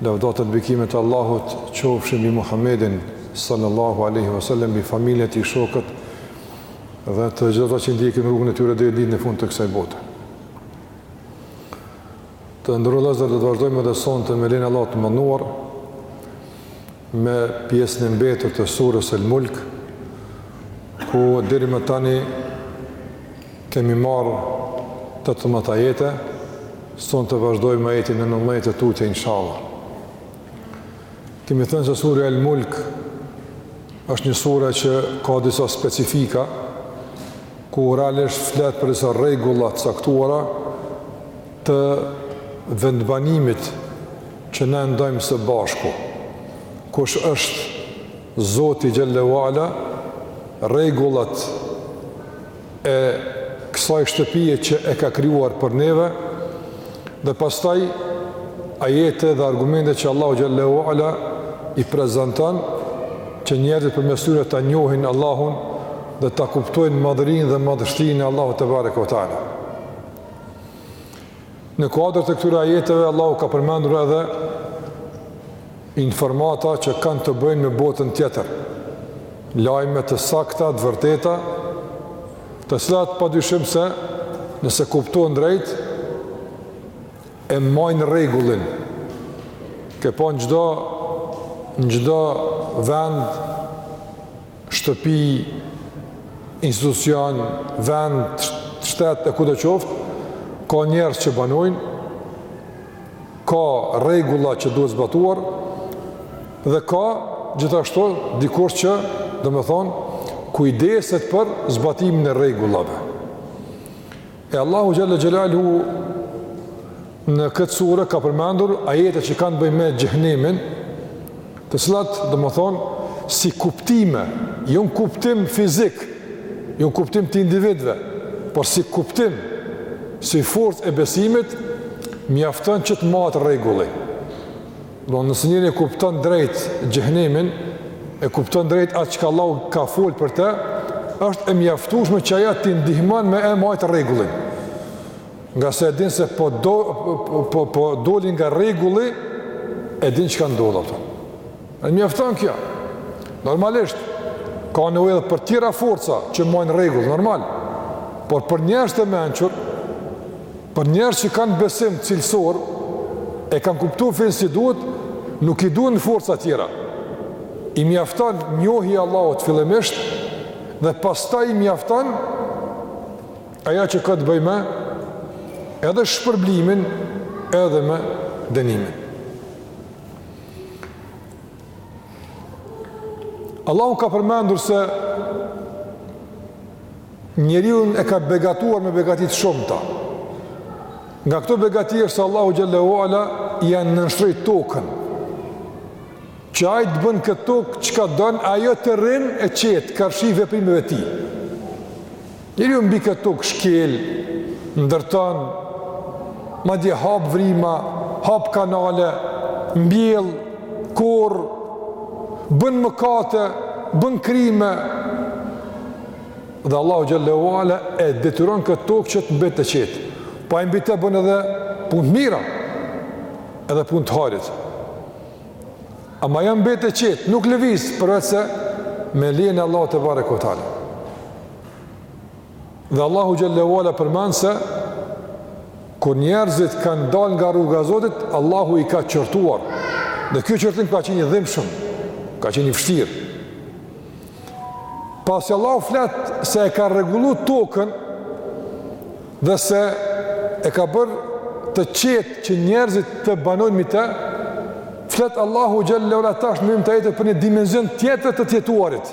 Salavatet, bekimet e Allahut qofshin mbi Muhammedin sallallahu alaihi wasallam, mbi familjen e tij, shokët dhe të gjithë ata që ndjekin rrugën e tyre deri ditën e fundit të kësaj bote. Të nderuar vëllezër, do të vazhdojmë edhe sonte me lejen e Allahut të madhëruar me pjesën e mbetur të sures El-Mulk ku deri më tani Kemi marrë tetëmbëdhjetë ajete, sonte vazhdojmë me ajetin nëntëmbëdhjetë e tutje inshallah. Kemi thënë se surja El-Mulk është një sure që ka disa specifika ku realisht flet për disa rregulla të caktuara të vendbanimit që ne ndajmë së bashku. Kush është Zoti xhelle ue ala, rregullat e kësaj shtëpie që e ka krijuar për neve dhe pastaj ajete dhe argumente që Allahu xhelle ue ala i prezanton që njerëzit përmes tyre ta njohin Allahun dhe ta kuptojnë madhërinë dhe madhështinë e Allahut tebareke ue teala. Në kuadër të këtyre ajeteve Allahu ka përmendur edhe Informata që kanë të bëjnë me botën tjetër, lajme të sakta, të vërteta, të cilat pa dyshim se nëse kuptohen drejt, e majnë rregullin, si po në çdo, në çdo vend, shtëpi, institucion, vend, shtet e kudo qoftë, ka njerëz që banojnë, ka rregulla që duhet zbatuar dhe ka gjithashtu dikush që, domethënë, kujdeset për zbatimin e rregullave. E Allahu xhel-le xhelaluhu në këtë sure ka përmendur ajete që kanë të bëjnë me xhehenemin, të cilat domethënë si kuptime, jo në kuptim fizik, jo në kuptim të individëve, por si kuptim, si forcë e besimit, mjafton që të mahet rregulli. Dhe nëse njeri e kupton drejt xhehenemin, e kupton drejt atë çka Allahu ka fol për të, është e mjaftueshme që ajo t'i ndihmon me e majt rregullin. Ngase e din se po, do, po po, po doli nga rregulli, e din çka ndodh atje. E mjafton kjo. Normalisht ka nevojë edhe për tjera forca që majnë rregull, normal. Por për njerëz të mençur, Për njerëz që kanë besim cilësor, e kanë kuptuar fenë si duhet, nuk i duhen forca tjera. I mjafton njohja e Allahut fillimisht dhe pastaj i mjafton ajo që ka të bëjë me edhe shpërblimin edhe me dënimin. Allahu ka përmendur se njeriun e ka begatuar me begati të shumta. Nga këto begati është se Allahu xhalla ue ala ia nënshtroi tokën. Që ai të bën n'këtë tokë çka don, ajo të rrin e qetë karshi veprimeve të tij. Njeriu mbi këtë tokë shkel, ndërton, madje hap vrima, hap kanale, mbjell, korr, bën mëkate, bën krime, dhe Allahu xhalla ue ala e detyron këtë tokë që të mbetet e qetë. Po ai mbi të bën edhe punë të mira, edhe punë të hajrit. Ama ajo mbetet e qetë, nuk lëviz përveç se me lejen e Allahut tebareke ue teala. Dhe Allahu xhalla ue ala përmend se kur njerëzit kanë dal nga rruga e Zotit, Allahu i ka qortuar. Dhe kjo qortim ka qenë i dhimbshëm, ka qenë i vështirë. Pasi Allahu flet se e ka rregulluar tokën dhe se e ka bërë të qetë që njerëzit të banojnë mbi të, flet Allahu xhalla ue ala tash në mënyrë tjetër për një dimension tjetër të të jetuarit.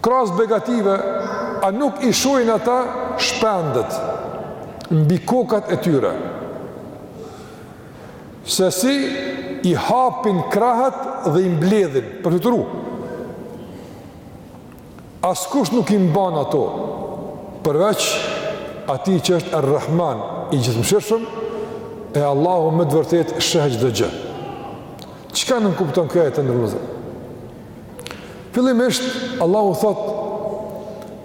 Krahas begative, a nuk i shohin ata shpendët mbi kokat e tyre? Se si i hapin krahët dhe i mbledhin përsëri? Askush nuk i mban ato, përveç atij që është Ar-Rahman, i gjithëmëshirshëm, e Allahu me të vërtetë sheh çdo gjë. Çka nënkupton ky ajet të nderuar vëllezër? Fillimisht, Allahu thotë,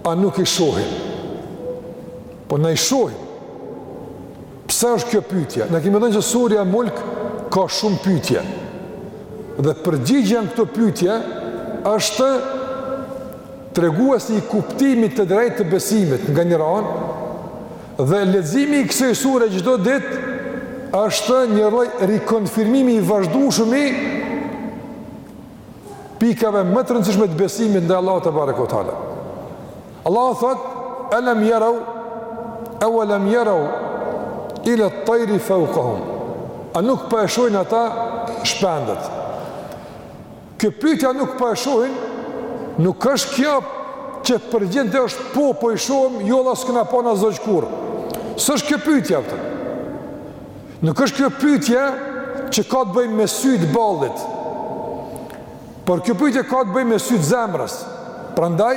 a nuk i shohin? Po ne i shohim. Pse është kjo pyetje? Ne kemi thënë që surja Mulk ka shumë pyetje. Dhe përgjigja në këto pyetje është treguesi i kuptimit të drejtë të besimit nga njëra anë dhe leximi i kësaj sure çdo ditë është një lloj rikonfirmimi i vazhdueshëm i pikave më të rëndësishme të besimit ndaj Allahut tebareke ue teala. Allahu thot: "Elem jerau, e ue lem jerau ilet-tajri feukahum." A nuk po e shohin ata shpendët? Kjo pyetje a nuk po e shohin, nuk është kjo që përgjigjen e ka është po po i shohim, jo valla s'kena pa na zogj kurr. S'është kjo pyetja, apo. Nuk është kjo pyetje që ka të bëjë me sytë e ballit. Por kjo pyetje ka të bëjë me sytë e zemrës. Prandaj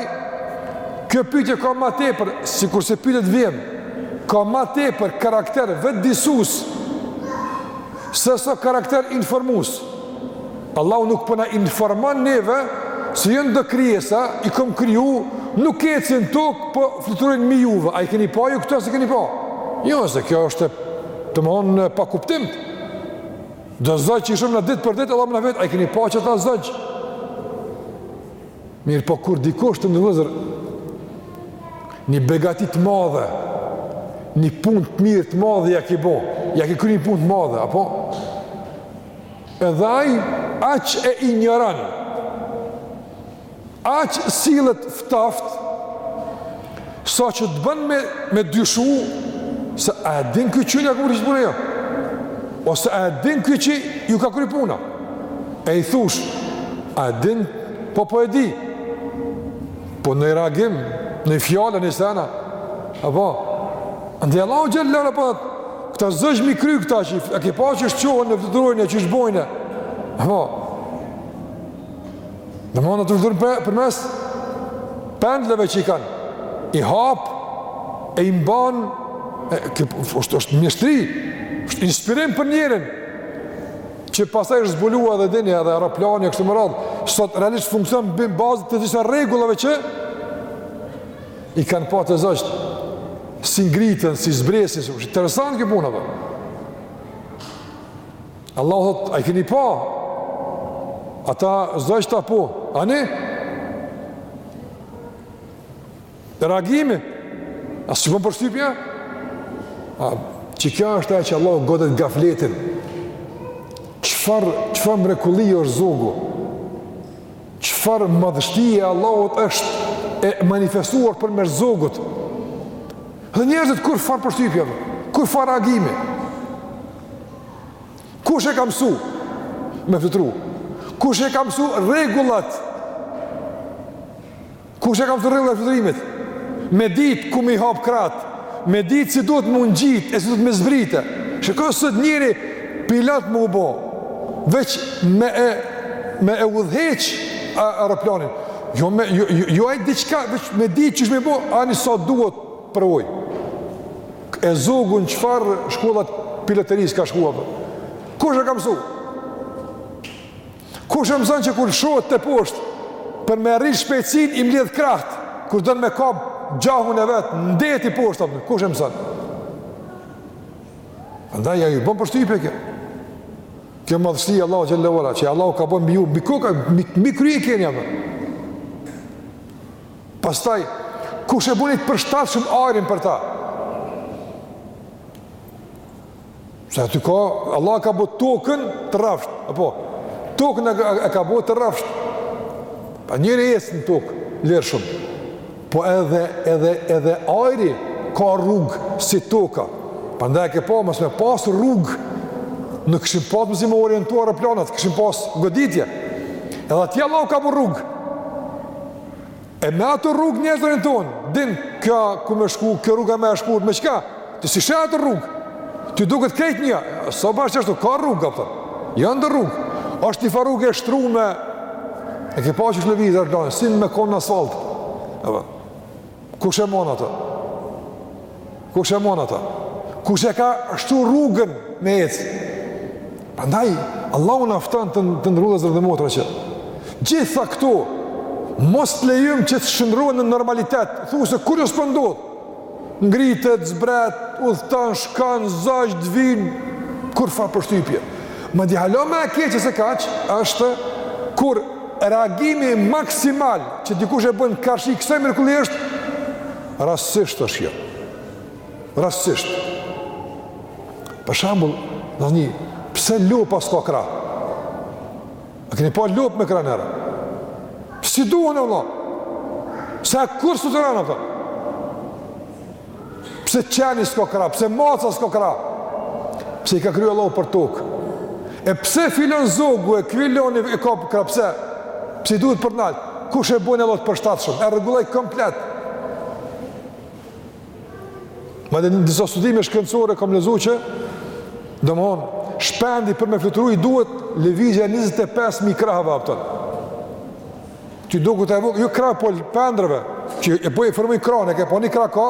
kjo pyetje ka ma tepër, sikurse pyetjet në vijim, ka ma tepër karakter vetëdijësues se sa karakter informues. Allahu nuk po na informon neve se janë do krijesa i kam kriju, nuk ecin n'tokë, po fluturojnë mbi juve. A i keni pa ju këta a s'i keni pa. Jo, se kjo është të themi pa kuptim. Do zogj i shohim na ditë për ditë Allahu na vet, a i keni pa qeta zogj. Mirëpo kur dikush ta zëmë një begati të madhe, një punë të mirë të madhe ja ki bo, ja ki kry një punë të madhe, apo? Edhe ai aq e injoran, aq sillet ftaft, sa që të bën me dyshu se a e din ky që ja kry punën a jo. Ose a e din ky që ju ka kry puna. E i thush, a e din, po po e di. Po nji reagim, nji fjalë, nji sen, apo, edhe Allahu xhele ala, po, këta zogj me i kriju këta, a ke pa qysh çohen e fluturojnë, qysh bojnë, apo, domethënë fluturon për, përmes pendlave që i kanë, i hapë, e i mbanë, është, është mjeshtri, është inspirim për njerin, që pastaj është zbuluar edhe deri edhe aeroplani e kështu me radhë, sot realisht funksionon mbi bazë të disa rregullave që i kanë pa te zogjtë, si ngritën, si zbresin, si, qysh, interesant kjo punë, apo. Allahu thot, a i keni pa, ata zogjtë apo, ani? reagimi. As s'të bon përshtypje? A, qekjo është ajo që Allahu godet gafletin. Çfarë, çfarë mrekullie është zogu? Çfarë madhështie e Allahut është e manifestuar përmes zogut? Dhe njerëzit kurrfarë përshtypje, kurrfarë reagimi? Kush e ka mësu me fluturu? Kush e ka mësu rregullat? Kush e ka mësuar rregullat e fluturimit? Me ditë ku me i hap krahët, me ditë si duhet me u ngjit e si duhet me zbritë. Shiko sot njeri pilot me u bo, veç me e me e udhëheq aeroplanin. Jo me jo jo, jo ai diçka veç me ditë çish me bo, ani sa duhet prej. E zogun çfarë shkolle t' piloterisë ka shku. Kush e ka mësuar? Kush e mëson që kur lëshohet teposhtë, për me rritë shpejtësinë, i mbledh krahët, kur don me kap gjahun e vet, n'det teposhtë, apo, kush e mëson? Prandaj, a ju bon përshtypje kjo. Kjo madhështi e Allahut xhelle ue ala, që Allahu ka bo mbi ju, mbi koka, mbi, mbi krye i keni, apo. Pastaj, kush e boni t'përshtatshëm ajrin për ta? Se aty ka, Allahu e ka bo tokën të rrafshët, apo, tokën e, e ka bo të rrafshët, pra njeri ec në tokë, lirshëm, po edhe, edhe, edhe ajri ka rrugë si toka, prandaj a e ke pa, mos me pas rrugë, nuk kishim pas mundësi me u orientu aeroplanat, kishim pas goditje, edhe atje Allahu ka bo rrugë, E me ato rrugë njerëzit tonë, din kjo ku me shku, kjo rruga ma e shkurt, me çka? Ti s'e sheh atë rrugë? Ty duket krejt nja, s'o bash qashtu, ka rrugë, apo, janë dhe rrugë, është njëfar rruge e shtrume, e ke pa që është lëvizë arkanë, si me konë në asfaltë, e bërë, kush e mson atë? Kush e mson ata? Kush e ka shtru rrugën me ecë? Prandaj, Allahu na fton të, të nderuar vllezër dhe motra që t'gjitha këto mos t'i lejojmë që të shndërrohen në normalitet, thu se kurrë s'po ndodh, po ngritet, zbret, udhëton, shkojn zogjt, vijn, kurrfar përshtypje. Madje hala ma e keqe se kaq, është kur reagimi maksimal që dikush e bënë karshi kësaj mrekullie është Rastësisht është kjo. Rastësisht. Për shambull, në një, pse lopa s'ka krah? A këni pa lopë me krah najherë? S'i duhen, e vlla? Pse kurrë s'fluturon ato? Pse qeni s'ka krah? Pse maca s'ka krah? Pse i ka kriju Allahu për tokë? E pse filon zogu e kvilon e ka krah? Pse? Pse i duhen për nalt? Kush e boni? Allahu të përshtatshëm? E rregulloi komplet. Madje në disa studime shkencore kam lexu që domethonë, shpendi për me fluturu i duhet Levizja 25.000 krahëve apo thon Që do këtë e vokë, jo krahë, po pendlave Që e po e formojnë krahun, e ke po një krahë ka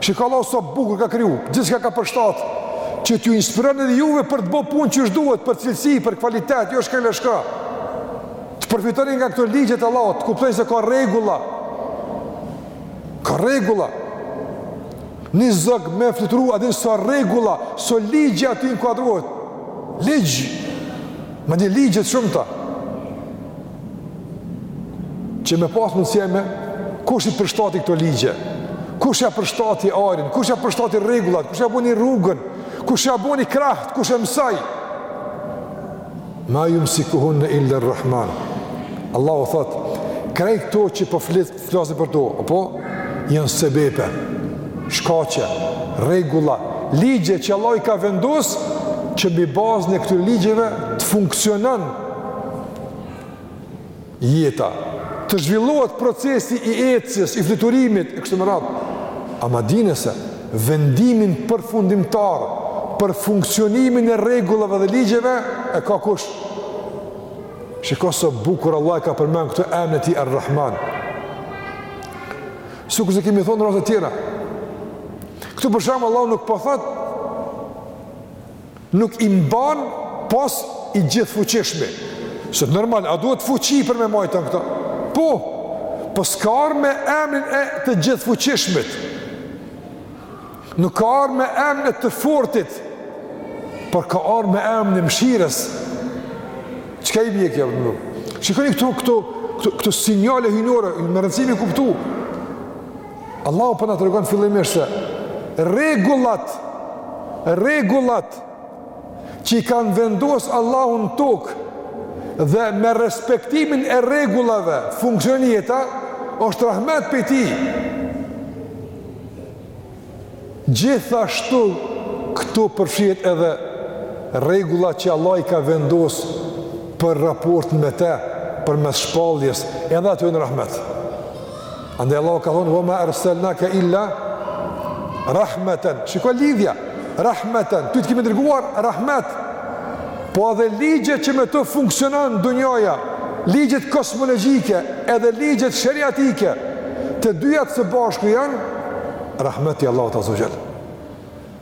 Shika Allahu sa bukur ka kriju, gjithçka ka përshtatë që t'ju inspiron edhe juve për t'bo punë qysh duhet, për cilësi, për kvalitet, jo shkel e shko. Të përfitoni nga këto ligje të Allahut, të kuptoni se ka rregulla. Ka rregulla. Në zog me fluturu a din sa rregulla, sa ligje aty inkuadrohet. Ligj. Më një ligje të shumta. që me pas mundësi me kush i përshtati këto ligje, kush ja përshtati ajrin, kush ja përshtati rregullat, kush ja boni rrugën, kush ja boni kraht, kush e mësoi. Ma jumsikuhunne illa rrahman. Allahu thot, krejt këto që po flasin për to, apo janë sebepe, shkaqe, rregulla, ligje që Allahu i ka vendos, që mbi bazën e këtyre ligjeve të funksionon jeta, të zhvillohet procesi i ecjes, i fluturimit, e kështu me radhë. Ama dine se vendimin përfundimtar për funksionimin e rregullave dhe ligjeve e ka kush? Shiko sa bukur Allahu e ka përmend këtë emën t'tij Ar-Rahman. Sikurse kemi thonë në raste tjera. Këtu për shembull Allahu nuk po thotë Nuk i mban pos i gjithëfuqishmi. Se normal, a duhet fuqi për me majtun këta? Po, po s'ka ardh me emrin e të gjithëfuqishmit. Nuk ka ardh me emrin e të fortit, por ka ardh me emrin e mshirës. Çka i bje kjo? Shikoni këtu, këtu, këtu, këto sinjale hyjnore, me rëndësi m'i kuptu. Allahu po na tregon fillimisht se rregullat rregullat që i kanë vendos Allahu në tokë dhe me respektimin e rregullave funksionon jeta është rahmet pi tij. Gjithashtu këtu përfshihet edhe rregullat që Allahu i ka vendos për raportin me të, përmes shpalljes, edhe ato janë rahmet. Andaj Allahu ka thënë: "Wa ma arsalnaka illa rahmatan." Shiko lidhja. Rahmatan, ty të kemi dërguar rahmet. Po edhe ligjet që me to funksionon dunjaja, ligjet kosmologjike, edhe ligjet sheriatike, të dyjat së bashku janë rahmeti i Allahut azza wa jall.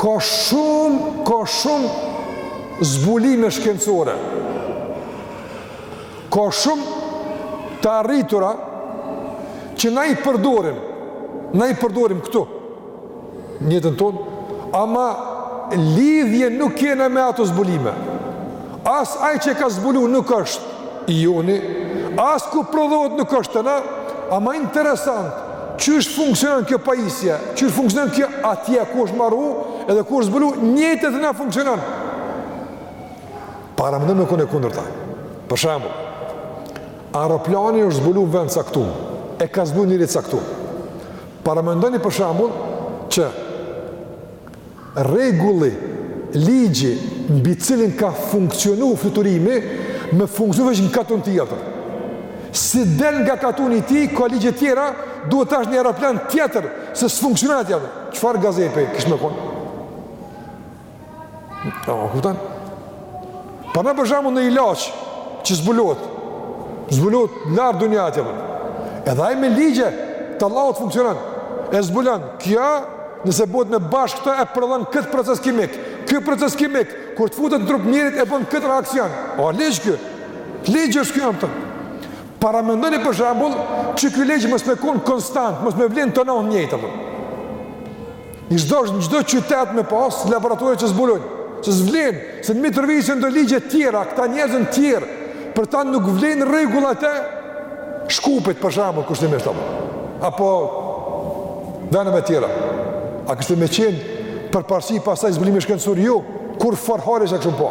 Ka shumë, ka shumë zbulime shkencore. Ka shumë të arritura që na i përdorim, na i përdorim këtu, n'jetën tonë, ama lidhje nuk kena me ato zbulime. As ai që e ka zbulu nuk është i joni, as ku prodhohet nuk është te na, ama interesant, qysh funksionon kjo pajisje, qysh funksionon kjo atje, ku është marru, edhe ku është zbulu, njëjtë te na funksionon. Paramendoni me kon e kundërta. Për shembull, aeroplani është zbulu në vend të caktum, e ka zbulu njeri i caktum. Paramendoni për shembull, që Rregulli, ligji mbi të cilin ka funksionu fluturimi, me funksionu veç në katun të tij atje. Si del nga katuni i tij, ka ligje tjera, duhet tash një aeroplan tjetër, se s'funksionon atje. Çfarë gazepi kish me kon? A kupton? Paramendo për shembull një ilaç që zbulohet, zbulohet lart n'dunja atje, po. Edhe ai me ligje të Allahut funksionon, e zbulon, kjo nëse bëhet me bashkë këto e prodhon këtë proces kimik. Ky proces kimik, kur të futet në trup të njerit, e bën këtë reaksion. O ligj ky, ligj është ky, a kupton. Paramendoni për shembull, që ky ligj mos me konë konstant, mos me vlejt tonon njëjtë. Apo. I çdo në çdo qytet me pas laboratorë që zbulojnë, se s'vlen, se në Mitrovicë janë do ligje të tjera, këta njerëz janë të tjerë. Për ta nuk vlejnë rregullat e Shkupit për shembull kushtimisht apo apo vendeve tjera. A kishte me qenë përparësi pastaj zbulimi shkencor jo jo, kur forhore që kështu po.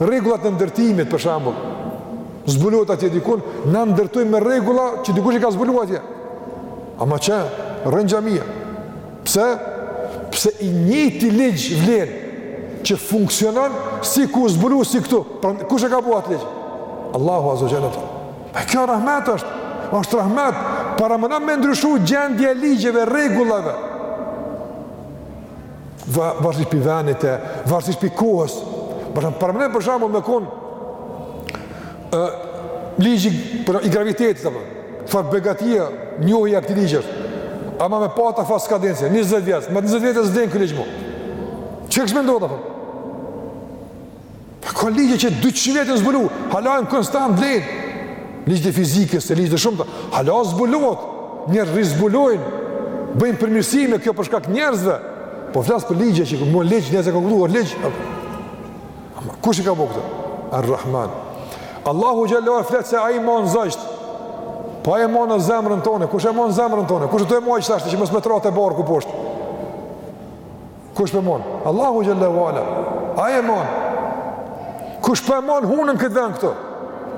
Rregullat e ndërtimit, për shembull, zbulohet atje diku, na ndërtojmë me rregulla që dikush i ka zbulu atje. Ama qe, rrin xhamia. Pse? Pse i njëjti ligj vlen që funksionon si ku u zbulu si këtu. Pra kush e ka bërë atë ligj? Allahu azze ve xhel. E kjo rahmet është. Është rahmet paramendo me ndryshu gjendja e ligjeve, rregullave. varësisht për venit e varësisht për kohës. Për shumë, për mëne për shumë me konë e, ligji për, i gravitetit, të për, të farë begatia, njohi e këti ligjës, ama me pata fa skadense, 20 vjetës, me 20 vjetës dhe në këlligjë mu. Që kështë me ndodhë, të për? Ka ligje që 200 vjet janë zbulu, hala janë konstant, vlejnë. Ligje të fizikës, e ligje të shumta, hala zbulohet, njeri zbulojnë, bëjnë përmirësime, kjo për shkak të njerëzve. Po flas për ligje që janë ligj, nëse ka qëlluar ligj. Kush i ka bo këto? Ar-Rahman. Allahu xhelle flet se ai i man zogjtë. Po ai e man zemrën tonë, kush e manë zemrën tonë, kush ta man ashtin që mos me t'ra te barku poshtë. Kush po e mon? Allahu xhelle ve ala. Ai e mon. Kush po e mon hanën këtë vend këtu?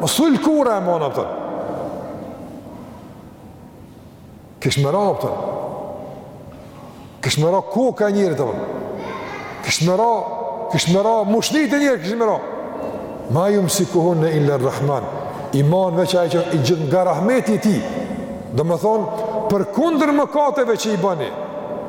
Më sulë kura e mon, apëtër. Kish me ra, apëtër. Kish me ra koka e njerit, apëtër. Kish me ra, kish me ra mushknitë e njerit, kish me ra. Ma jumsikuhunne illa rrahman. I man veç ai që i gjithë nga rahmeti i tij. Domethonë, përkundër mëkateve që i bani,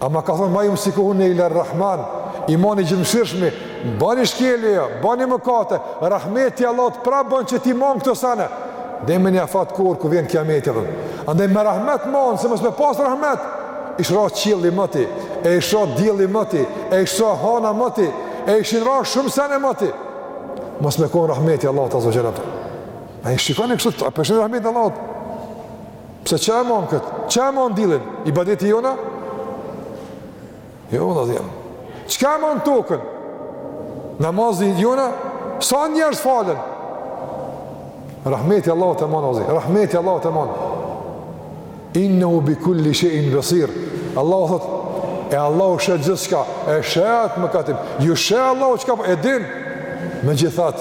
Ama ka thonë ma jumsikuhunne illa Rahman, i man i Gjithëmshirshmi, bani shkelje jo, bani mëkate, rahmeti i Allahut prapë ban që t'i manë këto sene, deri me një afat kur ku vjen kiameti, dhe. andaj me Rahmet manë, se mos me pas Rahmet, ish ra qielli moti, e ish ra dielli moti, e ish ra hana moti, e ishin ra shumë sene moti, mos me konë rahmeti i Allahut azze ve xhel, a i shikoni kështu, a përshin rahmeti i Allahut, Pse çka e mon këtë? Çka e mon diellin? Ibadeti jona? Jo, dhe dhjem. Çka e mon tokën? Namazi jona? Sa njerëz falen? Rahmeti i Allahut e mon, ozi. Rahmeti i Allahut e mon. Innehu bi kulli shejin besir. Allahu thotë, e Allahu sheh gjithçka, e sheh atë mëkatin. Ju sheh Allahu çka po, e din, me gjithat.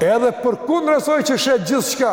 Edhe përkundër asaj që sheh gjithçka,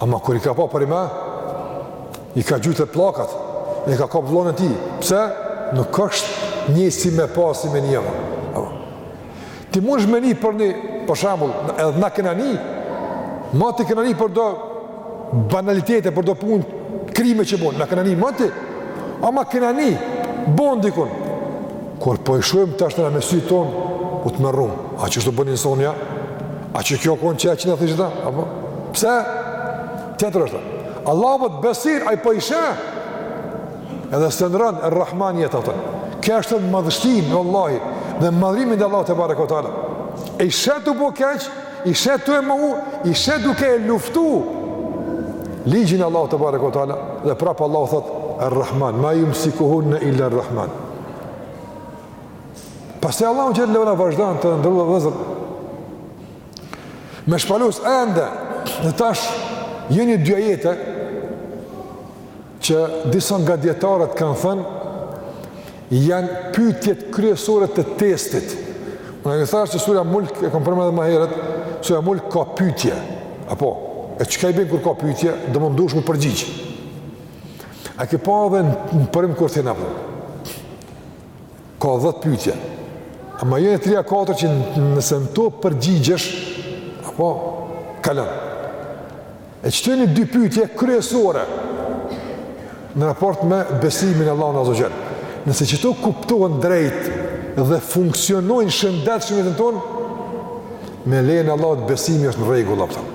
Ama kur i ka pa përnime, i ka gjujt pllakat, e ka kap vllon e tij. Pse? Nuk është njësoj me pa, si me ni. Ti munsh me ni për një, për shembull, edhe na kena ni moti, kena ni për do banalitete, për do punë, krime që bon, na kena ni moti. Ama kena ni, bon dikun. Kur po i shohim tash na me sytë tonë, u tmerrum. A qashtu bën insoni, a? A qekjo konë që e që në thishtë da? Apo? Pse? Tjetër është. Allahu po thotë besir, ai po i sheh. Edhe s'e ndërron, Errahman jet atëherë. Kjo është madhështia e Allahut, dhe madhërimi i Allahut tebareke ve teala. Ai i sheh tu bo keq, i sheh tu e mohu, i sheh duke e luftu ligjin e Allahut tebareke ve teala, dhe prapë Allahu thotë, Errahman, ma jumsikuhunne illa rrahman. Pastaj Allahu xhelle ve ala vazhdon, të nderum vëllezër, Me shpalus ende dhe tash janë dy ajete që disa nga dijetarët kanë thënë janë pytjet kryesore të testit. Unë e thashë që surja mulk, e kom përmend edhe më herët, surja mulk ka pytje. Apo, e çka i bëjnë kur ka pytje, domethonë duhesh me u përgjigjë. A ke pa edhe në provim kur t'hin, apo? Ka dhjetë pyetje. Ama jon tri a katër që nëse në to përgjigjesh, apo kalon. E qëto nja dy pytje kryesore në raport me besimin në Allahun azze ve xhel. Nëse qëto kuptohen drejt dhe funksionojnë shëndetshëm në jetën tonë, me lejen e Allahut besimi është në regull, apëtëm.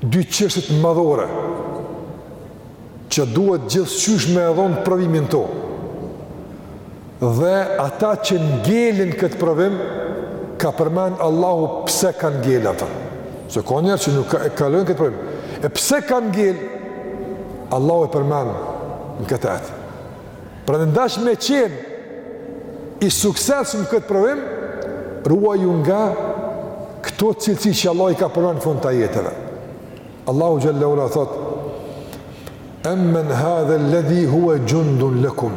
Dy çështjet madhore që duhet gjithqysh me e dhonë provimin në to dhe ata që ngelin në këtë provim ka përmen Allahu pse kanë ngel ata se ka njerëz që nuk e kalojnë këtë provim e pse kanë ngel Allahu e përmen në këtë ajet Pra në ndash me qenë i suksesshëm në këtë provim, ruaju nga këto cilësi që Allahu i ka përmen në fund të ajeteve. Allahu xhele ve ala thot, emmen hadhel-ledhi huve xhundun lekum.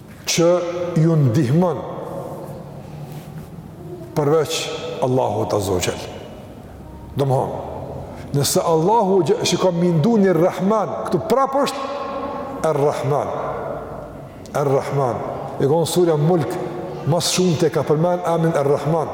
që ju ndihmon përveç Allahut azze ve xhel. Domethonë, nëse Allahu që ka min dunir-Rahman, këtu prap është Ar-Rahman. Ar-Rahman. E konë surja mulk, ma së shumti e ka përmen emnin Ar-Rahman.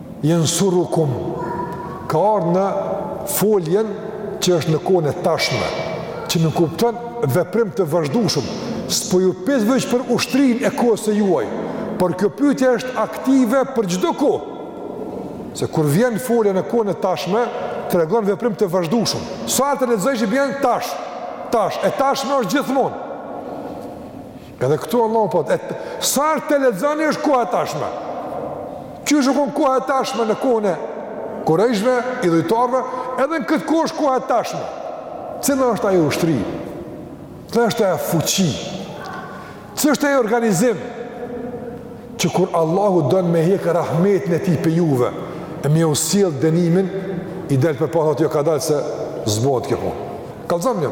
Jensurukum ka ardh në foljen që është në kohën e tashme, që nënkupton veprim të vazhdueshëm, s'po ju pyet veç për ushtrinë e kohës së juaj, por kjo pyetje është aktive për çdo kohë, se kur vjen folja në kohën e tashme, tregon veprim të vazhdueshëm. Sa herë ta lexojsh i bjen tash, tash, e tashme është gjithmonë. Edhe këtu Allahu po thotë, sa herë ta lexoni është koha e tashme. Qysh u kon koha e tashme në kohën e Kurejshve, idhujtarëve, edhe në këtë kohë është koha e tashme. Cila është ajo ushtri? Cila është ajo fuqi? Cila është ai organizim? Që kur Allahu don me hek rahmetin e tij pe juve, e me ju sjell dënimin, i del përpara thotë jo kadale se s'bohet kjo punë. Kallzoni.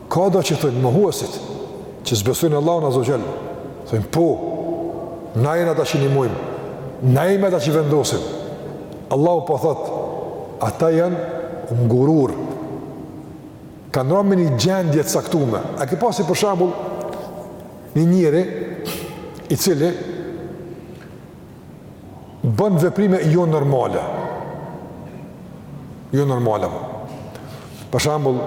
Ka do që thonë mohuesit që s'besojnë Allahun azze ve xhel. Thonë po. Na jena ata që ndihmojmë. Na jemi ata që vendosim. Allahu po thot, ata janë në gurur. Kanë ronë në një gjendje të caktume. A ke pa si për shembull një njëri i cili bën veprime jo normale. Jo normale. Për shembull,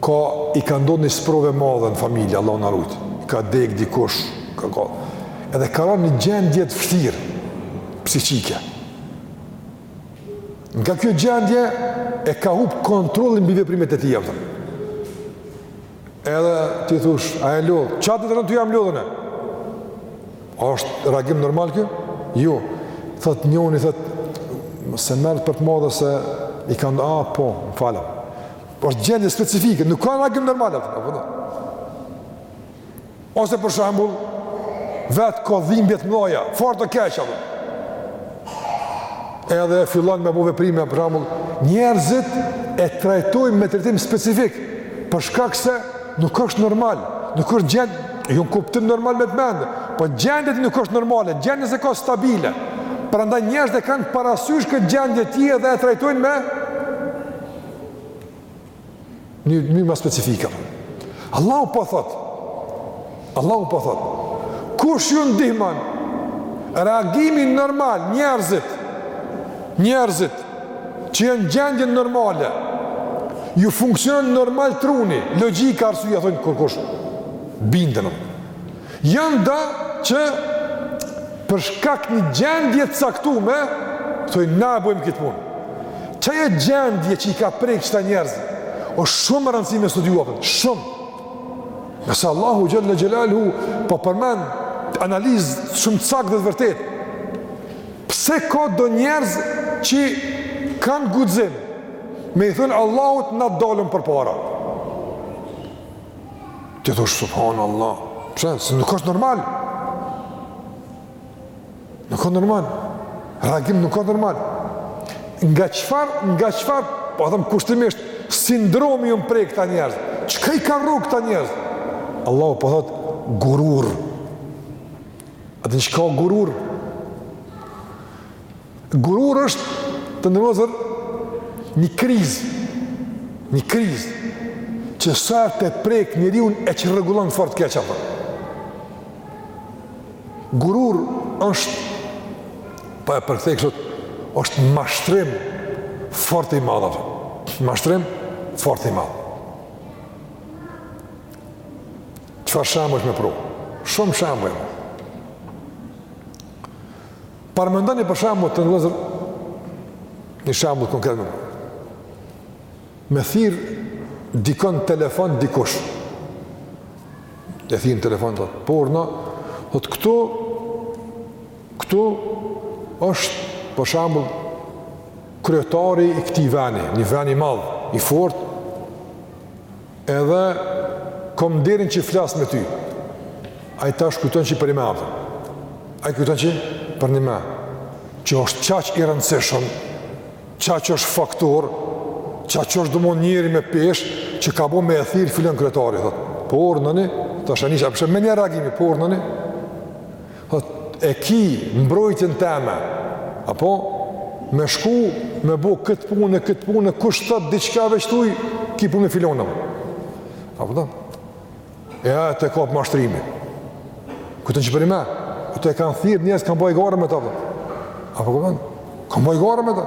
ka i ka ndodhur një sprovë e madhe në familje, Allahu na rujt. Ka dek dikush, ka ka. Edhe ka ranë në një gjendje të vështirë psiqike. Nga kjo gjendje e ka humb kontrollin mbi veprimet e tija. Edhe ti thush, a je lodhë? Ça të ren, tu jam lodh ene? A është reagim normal kjo? Jo. Thot njoni, thot, se merret për të madhe se i kam, a, po, më falni. Po është gjendje specifike, nuk ka reagim normal, atë, apo, Ose për shembull, vetë ka dhimbje të mëdha, fort të këqija. Edhe fillon me bo veprime për shembull, njerëzit e trajtojnë me trajtim specifik për shkak se nuk është normal, nuk është gjend, jo në kuptim normal me mend, po gjendja nuk është normale, gjendjen s'e ka stabile. Prandaj njerëzit e kanë parasysh këtë gjendje të tij edhe e trajtojnë me Një mënyrë më specifike. Allahu po thot. Allahu po thot. Kush ju ndihmon? Reagimi normal njerëzit. Njerëzit që janë në gjendje normale. Ju funksionon normal truni, logjika arsyeja thon kurkush. Binden. Janë do që për shkak një gjendjes të caktume, thojnë na e bëjmë këtë punë. Qajo gjendje që i ka prek këta njerëz, o shumë me rëndësi me u studiu, shumë. Nëse Allahu xhele xhelaluhu, po përmend analizë shumë të saktë dhe të vërtetë. Pse ka do njerëz që kanë guxim, me i thënë Allahut na dolëm përpara. Ti thush subhan Allah. Pse? Se nuk është normal. Nuk është normal. Reagimi nuk është normal. Nga çfarë, nga çfarë, po e them kushtimisht, sindromi janë prek këta njerëz. Çka i ka rrok këta njerëz? Allahu po thot, gurur. A e dini çka o gurur? Gurur është të nderuar vëllezër, një krizë, një krizë, që sa ta prek njeriun e çrregullon fort, keq e fort. Gurur është, pa po e përkthej kështu, është mashtrim fort i madhë, mashtrim fort i madhë. Çfarë shembulli është me pru? Shumë shembuj e Paramendoni për shembull ti vëllezër një shembull konkret. Me thirr dikon në telefon dikush. E thirr në telefon. Po urdhno, thot, këtu këtu është për shembull kryetari i këtij veni, një veni i madh, i fortë, Edhe kom nderin që flas me ty. Ai tash kujton që përnime. Ai kujton që përnime. Që është çaq i rëndësishëm, çaq është faktor, çaq është domon njeri me peshë që ka bën me e thirr filan kryetari thot. Po urdhnoni, tash ani çfarë me një reagim po urdhnoni. thot e ki mbrojtjen teme apo me shku me bo këtë punë e këtë punë kush thot diçka veç tuj ki punë me filona a përdo e a të kap mashtrimi këtë që përnime këtë e kanë thirr njerëz kam boj garë me ta a përdo kam boj garë me ta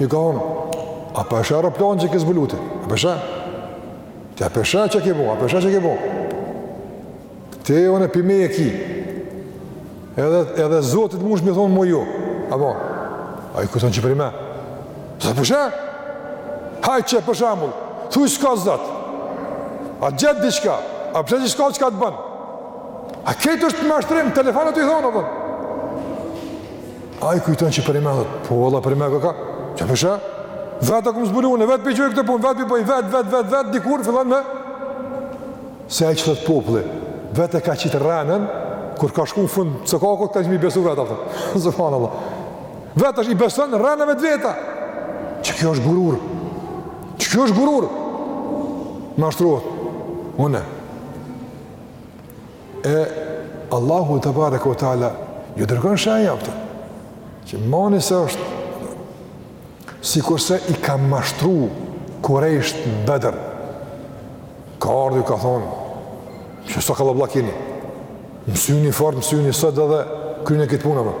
I ka thonë, a për po edhe aeroplanë që ke zbulu ti? A për po Ti a për po që ke bo, a për që ke bo? Ti je i joni përnime e ki. Edhe, edhe zotit mu shmi thonë, mu ju. A bo, a i kujton që përnime. Zë për shë? Haj që për shembull, thuj s'ka zot. A gjet diçka, a për që s'ka që ka të bënë? A këtë është të mashtrim, telefonat i thonë, a Ai kujton që përnime, po valla përnime ka, që për shë, vetë e kom zbulu unë, vetë po e gjoj këtë punë, vetë po e boj, vetë, vetë, vetë, vetë, dikur, fillon me, si ajo që thotë populli, vetë e ka qitë rrenën, kur ka shku në fund, s'ka kush ka qenë me i besu vetë, subhanallah, vetë është i beson rrenave t'veta, që kjo është gurur, që kjo është gurur, mashtrohet, une, E Allahu tebareke ue teala, ju dërgon shenja për që mani se është, si kurse i ka mashtru kurejshët në Bedër, ka ardhë ju ka thonë, që sa kalë bre kini, msyni fort, msyni sot edhe kryne këtë punë, për.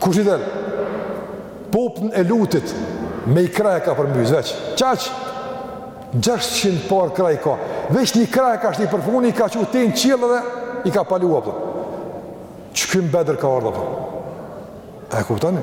Kush i del? Popullin e Lutit me i krah e ka përmbys veç. Çaq. 600 par krah i ka. Veç një krah ka shti përfuni i ka çu deri në qiell dhe i ka palu apo. Qiky n'Bedër ka ardh apo. A e kuptoni?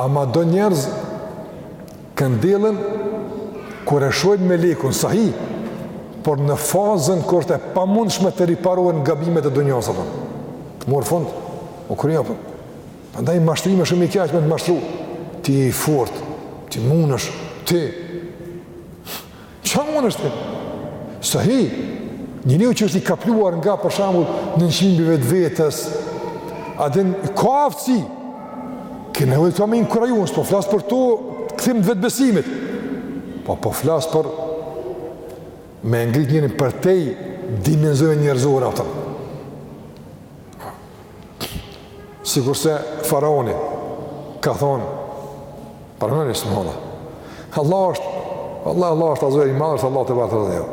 Ama do njerëz këndellen kur e shohin melekun sahi, por në fazën kur është e pamundshme të riparohen gabimet e dunjasë apo. Mori fund u kryo apo. Prandaj mashtrimi shumë i keq me t'mashtru. Ti je i fortë, ti mundesh, ti Çfarë mund është të? Sahi, njeriu që është i kapluar nga për shembull nënçmimi i vetvetes, a din, ka aftësi, ke nevojë ta inkurajosh, s'po flas për to, kthim të vetëbesimit, po po flas për me ngrit njerin përtej dimensioneve njerëzore apo. Sikurse faraoni ka thonë, për mëni së mëna, Allah është, Allah, Allah është azoja i madhë, është Allah të vartë dhe jo.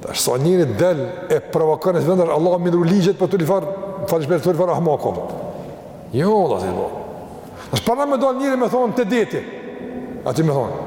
Ta është sa njeri del e provokon e së vendër, Allah me i ndërru ligjet për të li farë, farë ishme të farë ahmaku. Jo, Allah t'i bo. është parla me dalë njeri me thonë te deti, a ti me thonë,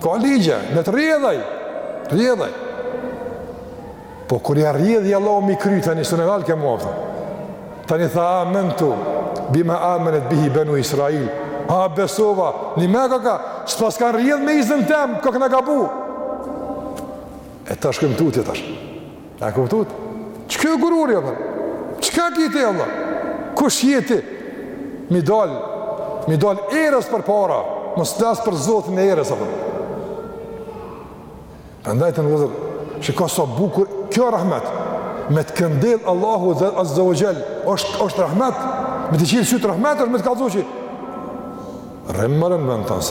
Ka ligje, me të rrjedh ai, rrjedh ai. Po kur ia rrjedhi Allahu mbi kry, tani s'e nalke mo, pëtëm. Tani tha amentu, bima amenet bihi benu Israil. A besova, nime koka, s'paskan rrjedh me izën tem, kokna gabu. E tash shkojmë tutje tash. A e kuptuat? Ç'ka ky gururi, vëlla? Ç'ka ki ti, vëlla? Kush je ti? Me i dal, me i dal erës përpara, mos flas për Zotin e erës, vëlla. Prandaj vëllezër, çka sa bukur kjo rahmet. Me të këndell Allahu Azza wa Jall, është është rahmet. Me t'i qel sytë rahmet është me të kallëzu. Rri mor në vend tënd.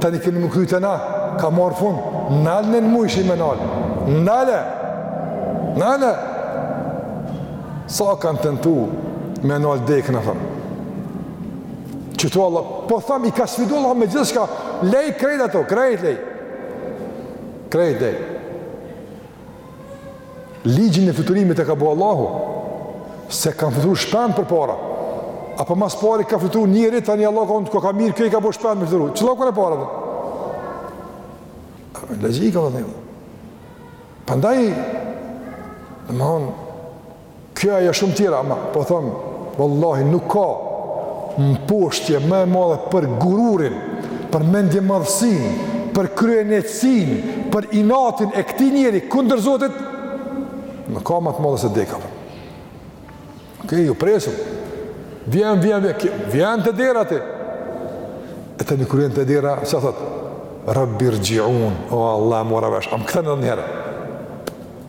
Tani keni me u kthy te na, ka marrë fund, nale në në mujsh me e nalë, nale, nale, sa kanë tentu me nalë dekën, thom. Qëtu Allahu, po thom, i ka sfidu Allahu me gjithçka, lej krejt ato, krejt lej, krejt lej. Ligjin e fluturimit e ka bo Allahu, se kanë fluturu shpend përpara, apo mas pari ka fluturu njeri, tani Allahu ka thonë koka mirë, kjo i ka bo shpend me fluturu, cila u kon e para, de? Logjika de de de. Prandaj, domethonë, Kjo ajo shumë tjera ama po them vallahi nuk ka mposhtje më e madhe për gururin, për mendjemadhësinë, për kryenecësinë, për inatin e këtij njeri kundër Zotit, nuk ka ma të madhe se deka. Okej, ju presim. Vjen, vjen, vjen, vjen te dera ti. E tani kur vjen te dera, sa thot, Rabbirxhiun, o Allah, e mora vesh, a më kthen edhe njëherë.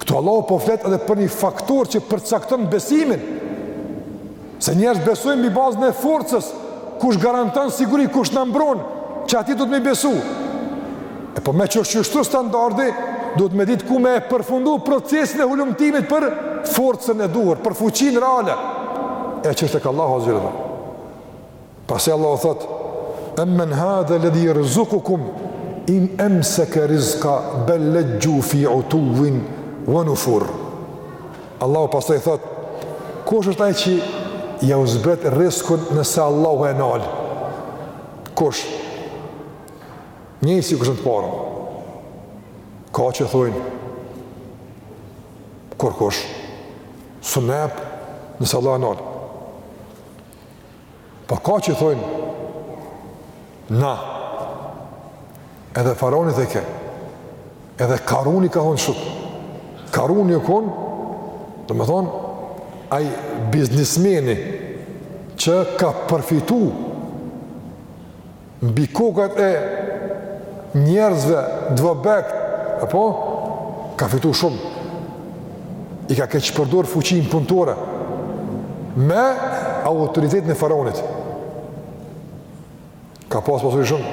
Këtu Allahu po flet edhe për një faktor që përcakton besimin. Se njerëz besojnë mbi bazën e forcës, kush garanton siguri, kush na mbron, që atij duhet me i besu. E po meqë është qështu standardi, duhet me ditë ku me e përfundu procesin e hulumtimit për forcën e duhur, për fuqinë reale, e që është e ka Allahu Azza wa Jall. Pasi Allahu thot: "Amman hadha alladhi yarzuqukum in amsaka rizqa bal lajju fi utuwin wa nufur." Allahu thot: "Kush është ai që ja u zbret rizkun nëse Allahu e nal?" Kush? Njëjt si n'të parën. Ka që thojnë kurkush s'un jep nëse Allahu e nal. Po ka që thonë, na, edhe faraoni te ke, edhe Karuni ka thonë shumë, Karuni u konë, domethonë, aj biznismeni që ka përfitu mbi kokat e njerëzve t'dobët apo ka fitu shumë i ka keqpërdor fuqinë punëtore me autoritetin e faraonit ka pas pasuri shumë